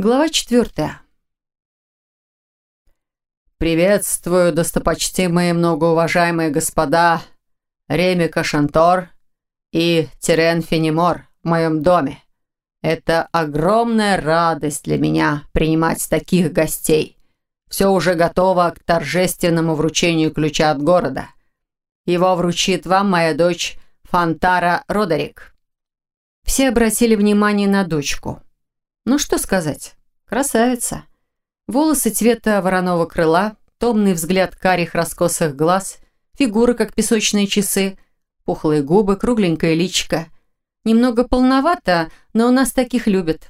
Глава четвертая. «Приветствую, достопочтимые многоуважаемые господа Реми Кашантор и Тирен Фенимор в моем доме. Это огромная радость для меня принимать таких гостей. Все уже готово к торжественному вручению ключа от города. Его вручит вам моя дочь Фантара Родерик». Все обратили внимание на дочку. Ну что сказать, красавица. Волосы цвета вороного крыла, томный взгляд карих раскосых глаз, фигура, как песочные часы, пухлые губы, кругленькое личико. Немного полновато, но у нас таких любят.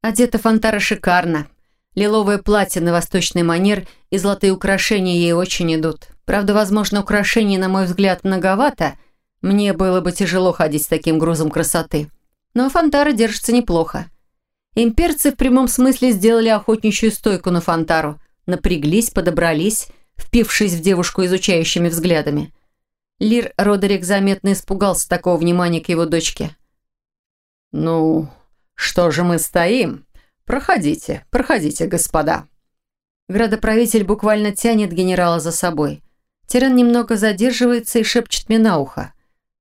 Одета Фонтара шикарно. Лиловое платье на восточный манер и золотые украшения ей очень идут. Правда, возможно, украшений, на мой взгляд, многовато. Мне было бы тяжело ходить с таким грузом красоты. Но Фонтара держится неплохо. Имперцы в прямом смысле сделали охотничью стойку на Фонтару. Напряглись, подобрались, впившись в девушку изучающими взглядами. Лир Родерик заметно испугался такого внимания к его дочке. «Ну, что же мы стоим? Проходите, проходите, господа». Градоправитель буквально тянет генерала за собой. Тиран немного задерживается и шепчет мне на ухо.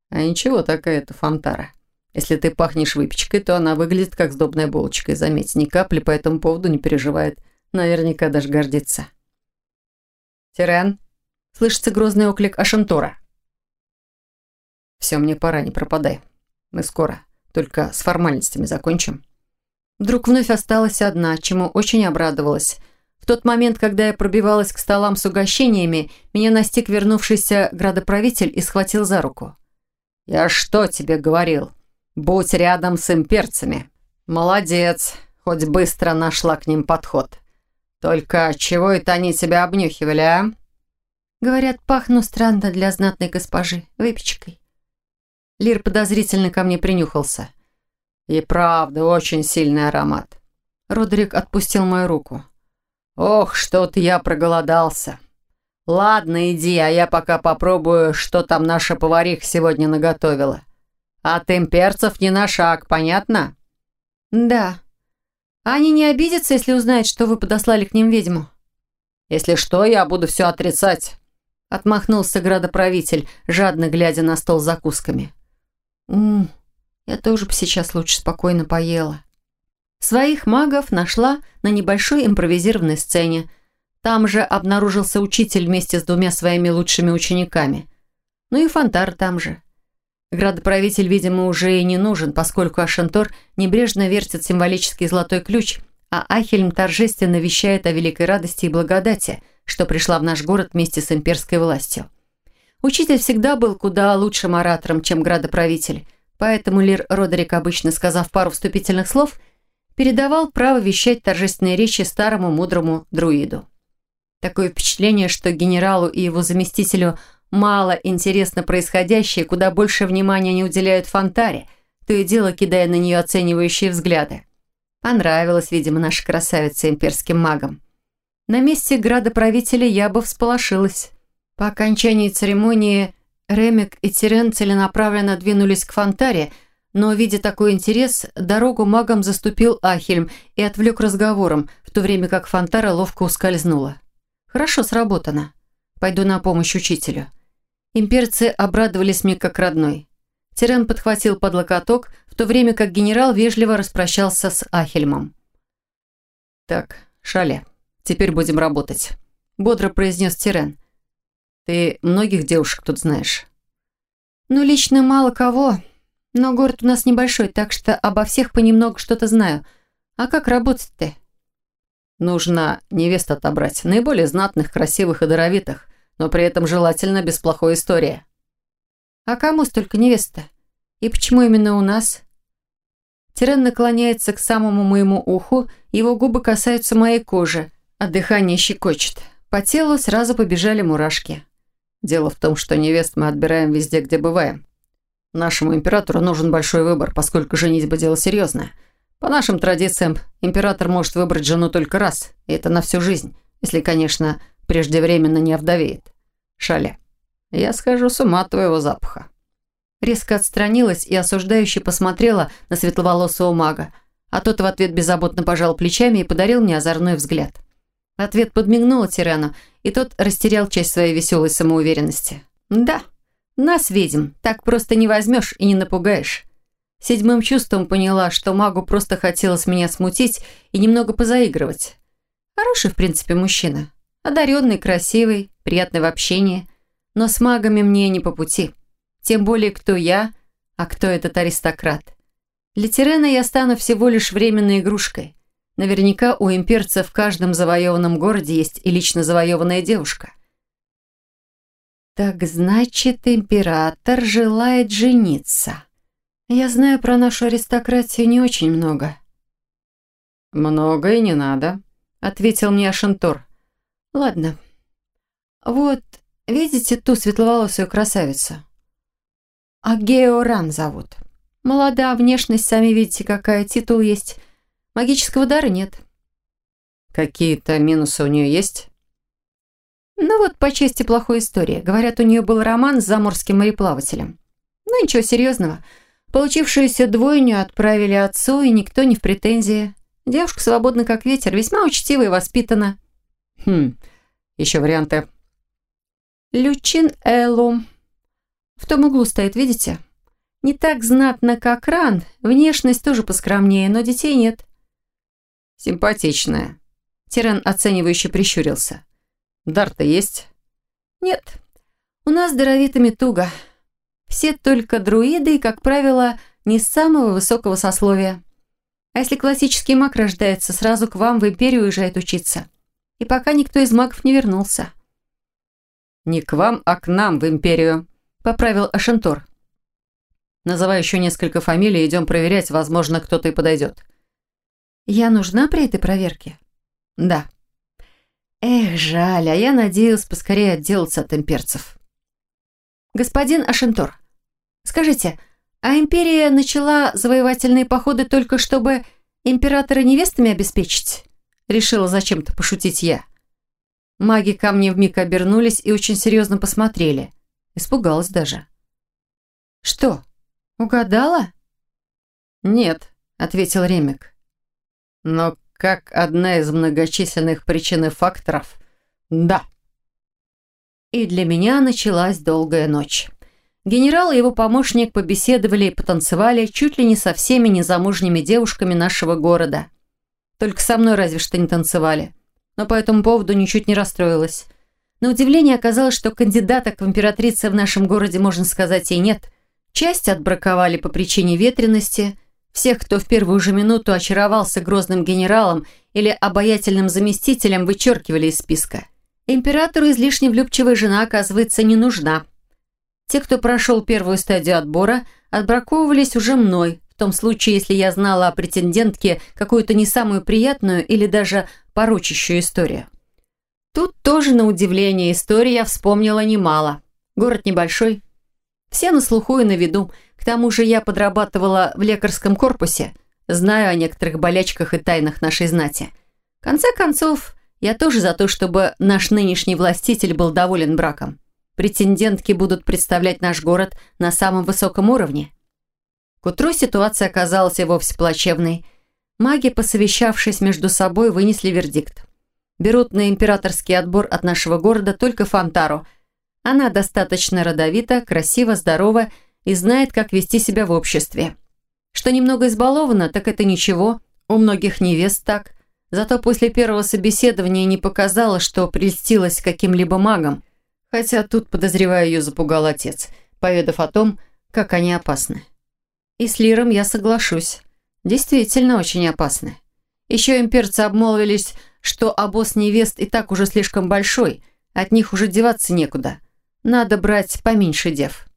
«А ничего такая-то Фонтара. Если ты пахнешь выпечкой, то она выглядит как сдобная булочка. И заметь, ни капли по этому поводу не переживает. Наверняка даже гордится. «Тирен!» – слышится грозный оклик Ашантора. «Все, мне пора, не пропадай. Мы скоро. Только с формальностями закончим». Вдруг вновь осталась одна, чему очень обрадовалась. В тот момент, когда я пробивалась к столам с угощениями, меня настиг вернувшийся градоправитель и схватил за руку. «Я что тебе говорил?» Будь рядом с имперцами. Молодец, хоть быстро нашла к ним подход. Только чего это они тебя обнюхивали, а? Говорят, пахну странно для знатной госпожи, выпечкой. Лир подозрительно ко мне принюхался. И правда, очень сильный аромат. Родрик отпустил мою руку. Ох, что-то я проголодался. Ладно, иди, а я пока попробую, что там наша повариха сегодня наготовила. От имперцев не на шаг, понятно? Да. Они не обидятся, если узнают, что вы подослали к ним ведьму? Если что, я буду все отрицать. Отмахнулся градоправитель, жадно глядя на стол с закусками. Ммм, я тоже бы сейчас лучше спокойно поела. Своих магов нашла на небольшой импровизированной сцене. Там же обнаружился учитель вместе с двумя своими лучшими учениками. Ну и Фонтар там же. Градоправитель, видимо, уже и не нужен, поскольку Ашентор небрежно вертит символический золотой ключ, а Ахельм торжественно вещает о великой радости и благодати, что пришла в наш город вместе с имперской властью. Учитель всегда был куда лучшим оратором, чем градоправитель, поэтому Лир Родерик, обычно сказав пару вступительных слов, передавал право вещать торжественные речи старому мудрому друиду. Такое впечатление, что генералу и его заместителю – Мало интересно происходящее, куда больше внимания не уделяют Фонтаре, то и дело кидая на нее оценивающие взгляды. Понравилась, видимо, наша красавица имперским магам. На месте градоправителя я бы всполошилась. По окончании церемонии Ремик и Тирен целенаправленно двинулись к Фонтаре, но, видя такой интерес, дорогу магам заступил Ахельм и отвлек разговором, в то время как Фонтара ловко ускользнула. Хорошо сработано. Пойду на помощь учителю. Имперцы обрадовались мне как родной. Тирен подхватил под локоток, в то время как генерал вежливо распрощался с Ахельмом. «Так, Шале, теперь будем работать», — бодро произнес Тирен. «Ты многих девушек тут знаешь?» «Ну, лично мало кого. Но город у нас небольшой, так что обо всех понемногу что-то знаю. А как работать-то?» «Нужно невест отобрать, наиболее знатных, красивых и даровитых но при этом желательно без плохой истории. А кому столько невеста? И почему именно у нас? Тирен наклоняется к самому моему уху, его губы касаются моей кожи, а дыхание щекочет. По телу сразу побежали мурашки. Дело в том, что невест мы отбираем везде, где бываем. Нашему императору нужен большой выбор, поскольку женитьба дело серьезное. По нашим традициям, император может выбрать жену только раз, и это на всю жизнь, если, конечно, преждевременно не овдовеет. Шале, я схожу с ума от твоего запаха». Резко отстранилась и осуждающе посмотрела на светловолосого мага, а тот в ответ беззаботно пожал плечами и подарил мне озорной взгляд. В ответ подмигнула тирану, и тот растерял часть своей веселой самоуверенности. «Да, нас, ведьм, так просто не возьмешь и не напугаешь». Седьмым чувством поняла, что магу просто хотелось меня смутить и немного позаигрывать. Хороший, в принципе, мужчина. Одаренный, красивый, приятный в общении. Но с магами мне не по пути. Тем более, кто я, а кто этот аристократ. Для Тирена я стану всего лишь временной игрушкой. Наверняка у имперца в каждом завоеванном городе есть и лично завоеванная девушка. Так значит, император желает жениться. Я знаю про нашу аристократию не очень много. Много и не надо, ответил мне Ашентор. Ладно. Вот, видите ту светловолосую красавицу? Агеоран зовут. Молода, внешность, сами видите, какая, титул есть. Магического дара нет. Какие-то минусы у нее есть? Ну вот, по чести, плохой история. Говорят, у нее был роман с заморским мореплавателем. Ну ничего серьезного. Получившуюся двойню отправили отцу, и никто не в претензии. Девушка свободна как ветер, весьма учтива и воспитана. Хм, еще варианты. Лючин Элу. В том углу стоит, видите? Не так знатно, как Ран, внешность тоже поскромнее, но детей нет. Симпатичная. Тиран оценивающе прищурился. Дар-то есть? Нет. У нас даровитыми туго. Все только друиды и, как правило, не самого высокого сословия. А если классический маг рождается, сразу к вам в империю уезжает учиться. И пока никто из магов не вернулся. «Не к вам, а к нам в империю», — поправил Ашентор. Называй еще несколько фамилий, идем проверять, возможно, кто-то и подойдет. Я нужна при этой проверке? Да. Эх, жаль, а я надеялась поскорее отделаться от имперцев. Господин Ашентор, скажите, а империя начала завоевательные походы только чтобы императора невестами обеспечить? Решила зачем-то пошутить я. Маги ко мне вмиг обернулись и очень серьезно посмотрели. Испугалась даже. «Что?» «Угадала?» «Нет», — ответил Ремик. «Но как одна из многочисленных причин и факторов, да». И для меня началась долгая ночь. Генерал и его помощник побеседовали и потанцевали чуть ли не со всеми незамужними девушками нашего города. Только со мной разве что не танцевали. Но по этому поводу ничуть не расстроилась. На удивление оказалось, что кандидаток в императрице в нашем городе, можно сказать, и нет. Часть отбраковали по причине ветренности. Всех, кто в первую же минуту очаровался грозным генералом или обаятельным заместителем, вычеркивали из списка. Императору излишне влюбчивая жена, оказывается, не нужна. Те, кто прошел первую стадию отбора, отбраковывались уже мной, в том случае, если я знала о претендентке какую-то не самую приятную или даже порочащую историю. Тут тоже, на удивление, истории я вспомнила немало. Город небольшой, все на слуху и на виду. К тому же я подрабатывала в лекарском корпусе. Знаю о некоторых болячках и тайнах нашей знати. В конце концов, я тоже за то, чтобы наш нынешний властитель был доволен браком. Претендентки будут представлять наш город на самом высоком уровне. К утру ситуация оказалась и вовсе плачевной. Маги, посовещавшись между собой, вынесли вердикт. Берут на императорский отбор от нашего города только Фантару – она достаточно родовита, красива, здорова и знает, как вести себя в обществе. Что немного избалована, так это ничего, у многих невест так. Зато после первого собеседования не показала, что прельстилась каким-либо магом, хотя тут, подозреваю, ее запугал отец, поведав о том, как они опасны. И с Лиром я соглашусь. Действительно очень опасны. Еще имперцы обмолвились, что обоз невест и так уже слишком большой, от них уже деваться некуда. Надо брать поменьше дев.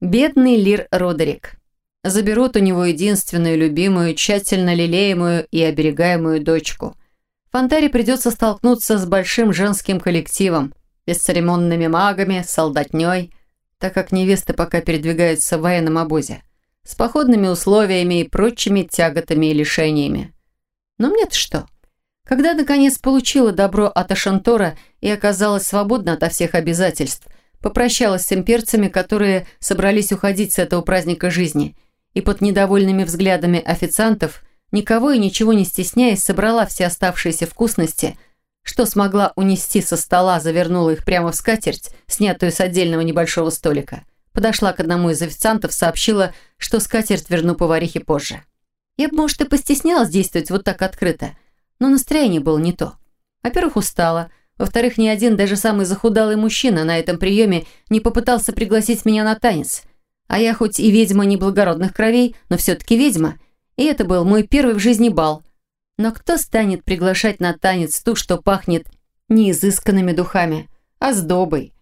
Бедный Лир Родерик. Заберут у него единственную любимую, тщательно лелеемую и оберегаемую дочку. Фонтаре придется столкнуться с большим женским коллективом, бесцеремонными магами, солдатней, так как невесты пока передвигаются в военном обозе, с походными условиями и прочими тяготами и лишениями. Но мне-то что? Когда, наконец, получила добро от Ашантора и оказалась свободна ото всех обязательств, попрощалась с имперцами, которые собрались уходить с этого праздника жизни, и под недовольными взглядами официантов никого и ничего не стесняясь, собрала все оставшиеся вкусности, что смогла унести со стола, завернула их прямо в скатерть, снятую с отдельного небольшого столика. Подошла к одному из официантов, сообщила, что скатерть верну поварихе позже. Я бы, может, и постеснялась действовать вот так открыто, но настроение было не то. Во-первых, устала. Во-вторых, ни один, даже самый захудалый мужчина на этом приеме не попытался пригласить меня на танец. А я хоть и ведьма неблагородных кровей, но все-таки ведьма. И это был мой первый в жизни бал. Но кто станет приглашать на танец ту, что пахнет не изысканными духами, а сдобой?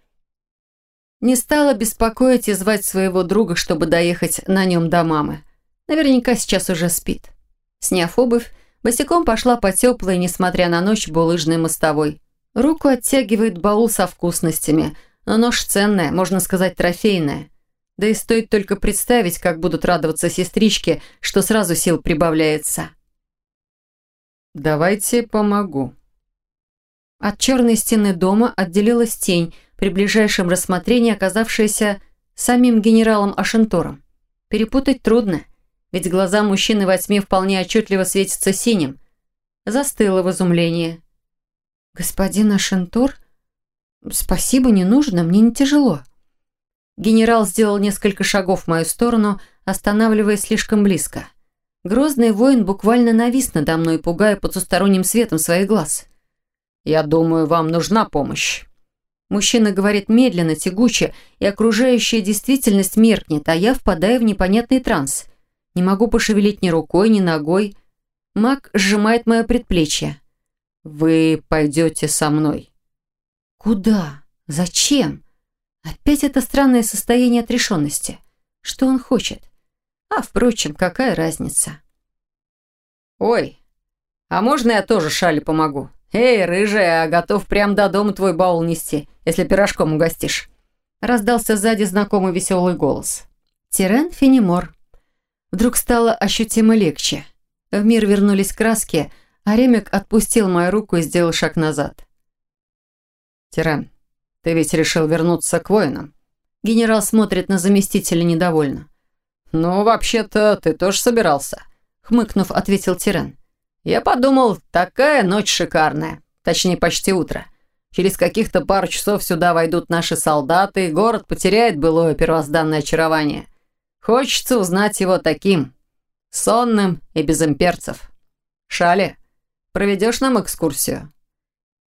Не стала беспокоить и звать своего друга, чтобы доехать на нем до мамы. Наверняка сейчас уже спит. Сняв обувь, босиком пошла по теплой, несмотря на ночь, булыжной мостовой. Руку оттягивает баул со вкусностями, но нож ценная, можно сказать, трофейная. Да и стоит только представить, как будут радоваться сестрички, что сразу сил прибавляется. «Давайте помогу». От черной стены дома отделилась тень, при ближайшем рассмотрении оказавшаяся самим генералом Ашентором. Перепутать трудно, ведь глаза мужчины во тьме вполне отчетливо светятся синим. Застыла в изумлении. «Господин Ашентор? Спасибо, не нужно, мне не тяжело». Генерал сделал несколько шагов в мою сторону, останавливаясь слишком близко. Грозный воин буквально навис надо мной, пугая потусторонним светом своих глаз. «Я думаю, вам нужна помощь». Мужчина говорит медленно, тягуче, и окружающая действительность меркнет, а я впадаю в непонятный транс. Не могу пошевелить ни рукой, ни ногой. Маг сжимает мое предплечье. «Вы пойдете со мной». «Куда? Зачем?» Опять это странное состояние отрешенности. Что он хочет? А, впрочем, какая разница? «Ой, а можно я тоже Шале помогу?» «Эй, рыжая, готов прям до дома твой баул нести, если пирожком угостишь». Раздался сзади знакомый веселый голос. Тирен Фенимор. Вдруг стало ощутимо легче. В мир вернулись краски, а Ремик отпустил мою руку и сделал шаг назад. «Тирен, ты ведь решил вернуться к воинам?» Генерал смотрит на заместителя недовольно. «Ну, вообще-то, ты тоже собирался», — хмыкнув, ответил Тирен. Я подумал, такая ночь шикарная. Точнее, почти утро. Через каких-то пару часов сюда войдут наши солдаты, и город потеряет былое первозданное очарование. Хочется узнать его таким. Сонным и без имперцев. Шали, проведешь нам экскурсию?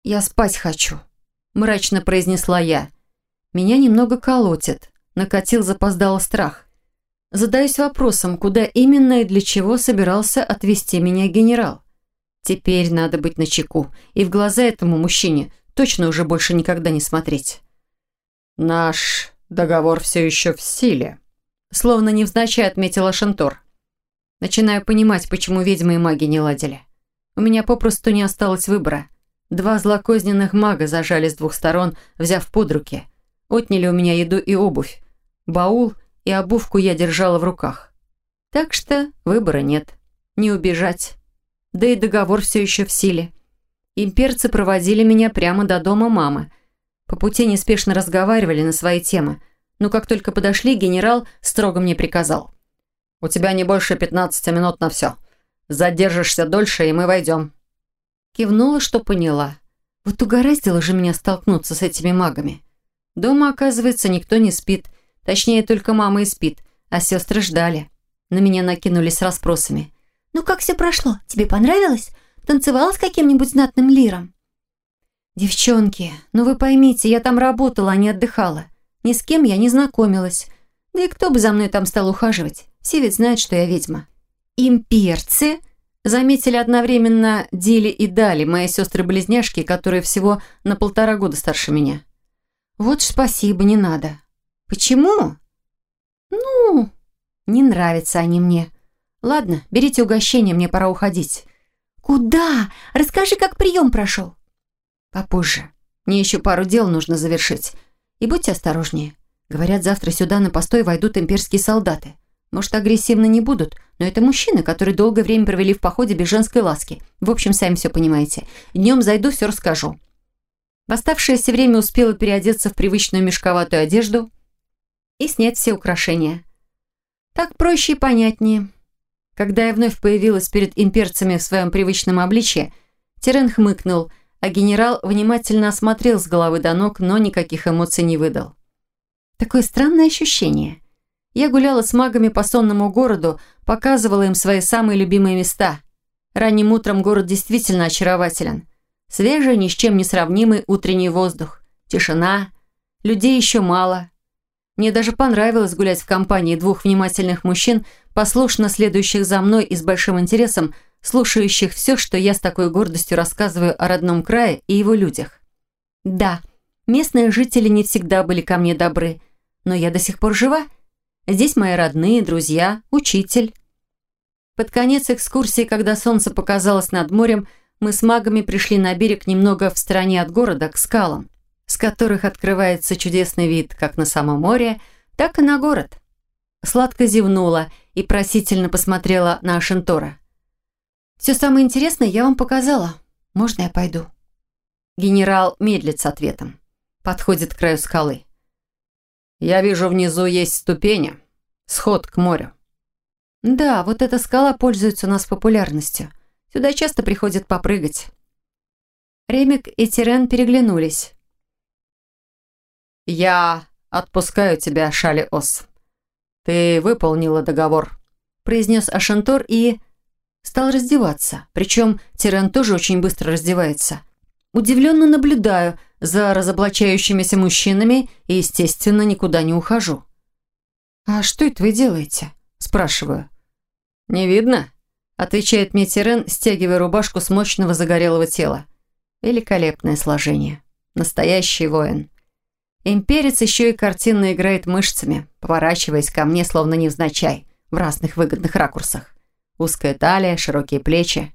«Я спать хочу», – мрачно произнесла я. «Меня немного колотит». Накатил запоздало страх. Задаюсь вопросом, куда именно и для чего собирался отвезти меня генерал. Теперь надо быть начеку и в глаза этому мужчине точно уже больше никогда не смотреть. «Наш договор все еще в силе», словно невзначай отметила Шантор. Начинаю понимать, почему ведьмы и маги не ладили. У меня попросту не осталось выбора. Два злокозненных мага зажали с двух сторон, взяв под руки. Отняли у меня еду и обувь. Баул – и обувку я держала в руках. Так что выбора нет. Не убежать. Да и договор все еще в силе. Имперцы проводили меня прямо до дома мамы. По пути неспешно разговаривали на свои темы. Но как только подошли, генерал строго мне приказал. «У тебя не больше 15 минут на все. Задержишься дольше, и мы войдем». Кивнула, что поняла. Вот угораздило же меня столкнуться с этими магами. Дома, оказывается, никто не спит – Точнее, только мама и спит, а сестры ждали. На меня накинулись расспросами. «Ну как все прошло? Тебе понравилось? Танцевала с каким-нибудь знатным лиром?» «Девчонки, ну вы поймите, я там работала, а не отдыхала. Ни с кем я не знакомилась. Да и кто бы за мной там стал ухаживать? Все ведь знают, что я ведьма». «Имперцы?» Заметили одновременно Дили и Дали, мои сестры-близняшки, которые всего на полтора года старше меня. «Вот ж спасибо, не надо. «Почему?» «Ну, не нравятся они мне. Ладно, берите угощение, мне пора уходить». «Куда? Расскажи, как прием прошел». «Попозже. Мне еще пару дел нужно завершить. И будьте осторожнее. Говорят, завтра сюда на постой войдут имперские солдаты. Может, агрессивно не будут, но это мужчины, которые долгое время провели в походе без женской ласки. В общем, сами все понимаете. Днем зайду, все расскажу». В оставшееся время успела переодеться в привычную мешковатую одежду – и снять все украшения. Так проще и понятнее. Когда я вновь появилась перед имперцами в своем привычном обличье, Терен хмыкнул, а генерал внимательно осмотрел с головы до ног, но никаких эмоций не выдал. Такое странное ощущение. Я гуляла с магами по сонному городу, показывала им свои самые любимые места. Ранним утром город действительно очарователен. Свежий, ни с чем не сравнимый утренний воздух. Тишина. Людей еще мало. Мне даже понравилось гулять в компании двух внимательных мужчин, послушно следующих за мной и с большим интересом слушающих все, что я с такой гордостью рассказываю о родном крае и его людях. Да, местные жители не всегда были ко мне добры, но я до сих пор жива. Здесь мои родные, друзья, учитель. Под конец экскурсии, когда солнце показалось над морем, мы с магами пришли на берег немного в стороне от города, к скалам, с которых открывается чудесный вид как на само море, так и на город. Сладко зевнула и просительно посмотрела на Ашентора. «Все самое интересное я вам показала. Можно я пойду?» Генерал медлит с ответом. Подходит к краю скалы. «Я вижу, внизу есть ступени. Сход к морю». «Да, вот эта скала пользуется у нас популярностью. Сюда часто приходят попрыгать». Ремик и Тирен переглянулись. «Я отпускаю тебя, Шали-Ос. Ты выполнила договор», – произнес Ашантор и стал раздеваться. Причем Тирен тоже очень быстро раздевается. Удивленно наблюдаю за разоблачающимися мужчинами и, естественно, никуда не ухожу. «А что это вы делаете?» – спрашиваю. «Не видно?» – отвечает мне Тирен, стягивая рубашку с мощного загорелого тела. Великолепное сложение. Настоящий воин. Имперец еще и картинно играет мышцами, поворачиваясь ко мне, словно невзначай, в разных выгодных ракурсах. Узкая талия, широкие плечи,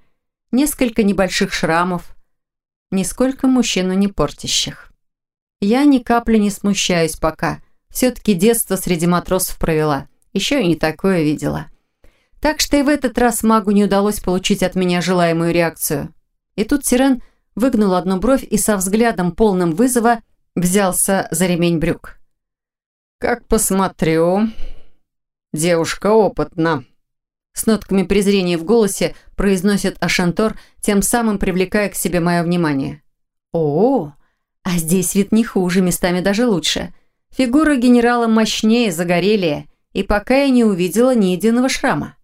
несколько небольших шрамов, нисколько мужчину не портящих. Я ни капли не смущаюсь пока. Все-таки детство среди матросов провела. Еще и не такое видела. Так что и в этот раз магу не удалось получить от меня желаемую реакцию. И тут Сирен выгнул одну бровь и со взглядом полным вызова взялся за ремень брюк. «Как посмотрю, девушка опытна», с нотками презрения в голосе произносит Ашантор, тем самым привлекая к себе мое внимание. О, а здесь вид не хуже, местами даже лучше. Фигура генерала мощнее, загорелее, и пока я не увидела ни единого шрама.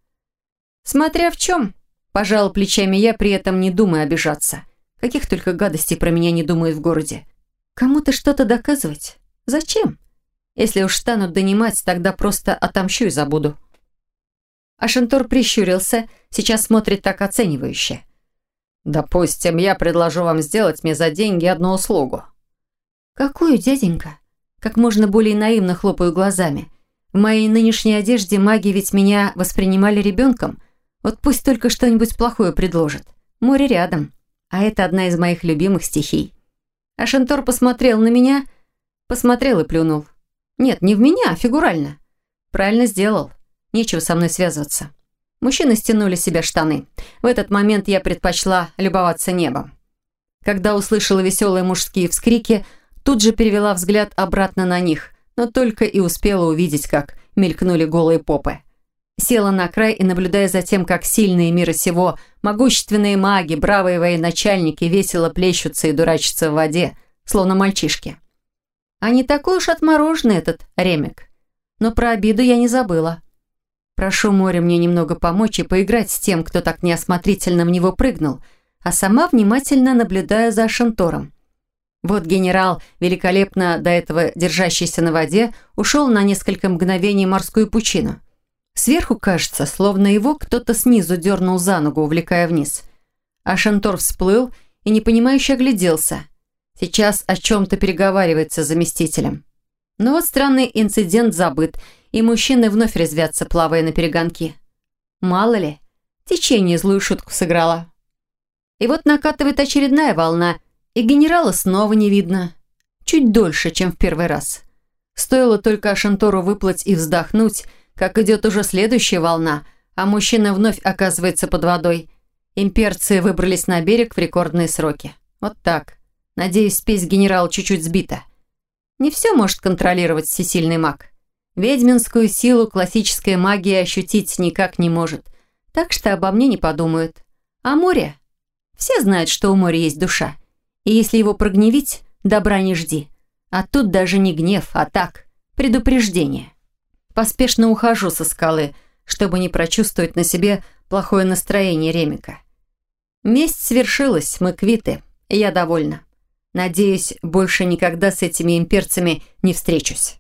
Смотря в чем, пожал плечами я, при этом не думая обижаться. Каких только гадостей про меня не думают в городе. Кому-то что-то доказывать? Зачем? Если уж станут донимать, тогда просто отомщу и забуду. Ашентор прищурился, сейчас смотрит так оценивающе. «Допустим, я предложу вам сделать мне за деньги одну услугу». «Какую, дяденька?» Как можно более наивно хлопаю глазами. В моей нынешней одежде маги ведь меня воспринимали ребенком. Вот пусть только что-нибудь плохое предложат. Море рядом. А это одна из моих любимых стихий. Ашентор посмотрел на меня, посмотрел и плюнул. Нет, не в меня, а фигурально. Правильно сделал. Нечего со мной связываться. Мужчины стянули себе штаны. В этот момент я предпочла любоваться небом. Когда услышала веселые мужские вскрики, тут же перевела взгляд обратно на них, но только и успела увидеть, как мелькнули голые попы. Села на край и, наблюдая за тем, как сильные мира сего, могущественные маги, бравые военачальники весело плещутся и дурачатся в воде, словно мальчишки. А не такой уж отмороженный этот ремик. Но про обиду я не забыла. Прошу море мне немного помочь и поиграть с тем, кто так неосмотрительно в него прыгнул, а сама внимательно наблюдаю за Шантором. Вот генерал, великолепно до этого держащийся на воде, ушел на несколько мгновений морскую пучину. Сверху, кажется, словно его кто-то снизу дернул за ногу, увлекая вниз. А Шантор всплыл и непонимающе огляделся. Сейчас о чем-то переговаривается с заместителем. Но вот странный инцидент забыт – и мужчины вновь резвятся, плавая на перегонки. Мало ли, течение злую шутку сыграло. И вот накатывает очередная волна, и генерала снова не видно. Чуть дольше, чем в первый раз. Стоило только Ашантору выплыть и вздохнуть, как идет уже следующая волна, а мужчина вновь оказывается под водой. Имперцы выбрались на берег в рекордные сроки. Вот так. Надеюсь, спесь генерала чуть-чуть сбита. Не все может контролировать всесильный маг. Ведьминскую силу классическая магия ощутить никак не может. так что обо мне не подумают. А море? Все знают, что у моря есть душа. И если его прогневить, добра не жди. А тут даже не гнев, а так, предупреждение. Поспешно ухожу со скалы, чтобы не прочувствовать на себе плохое настроение Ремика. Месть свершилась, мы квиты, я довольна. Надеюсь, больше никогда с этими имперцами не встречусь.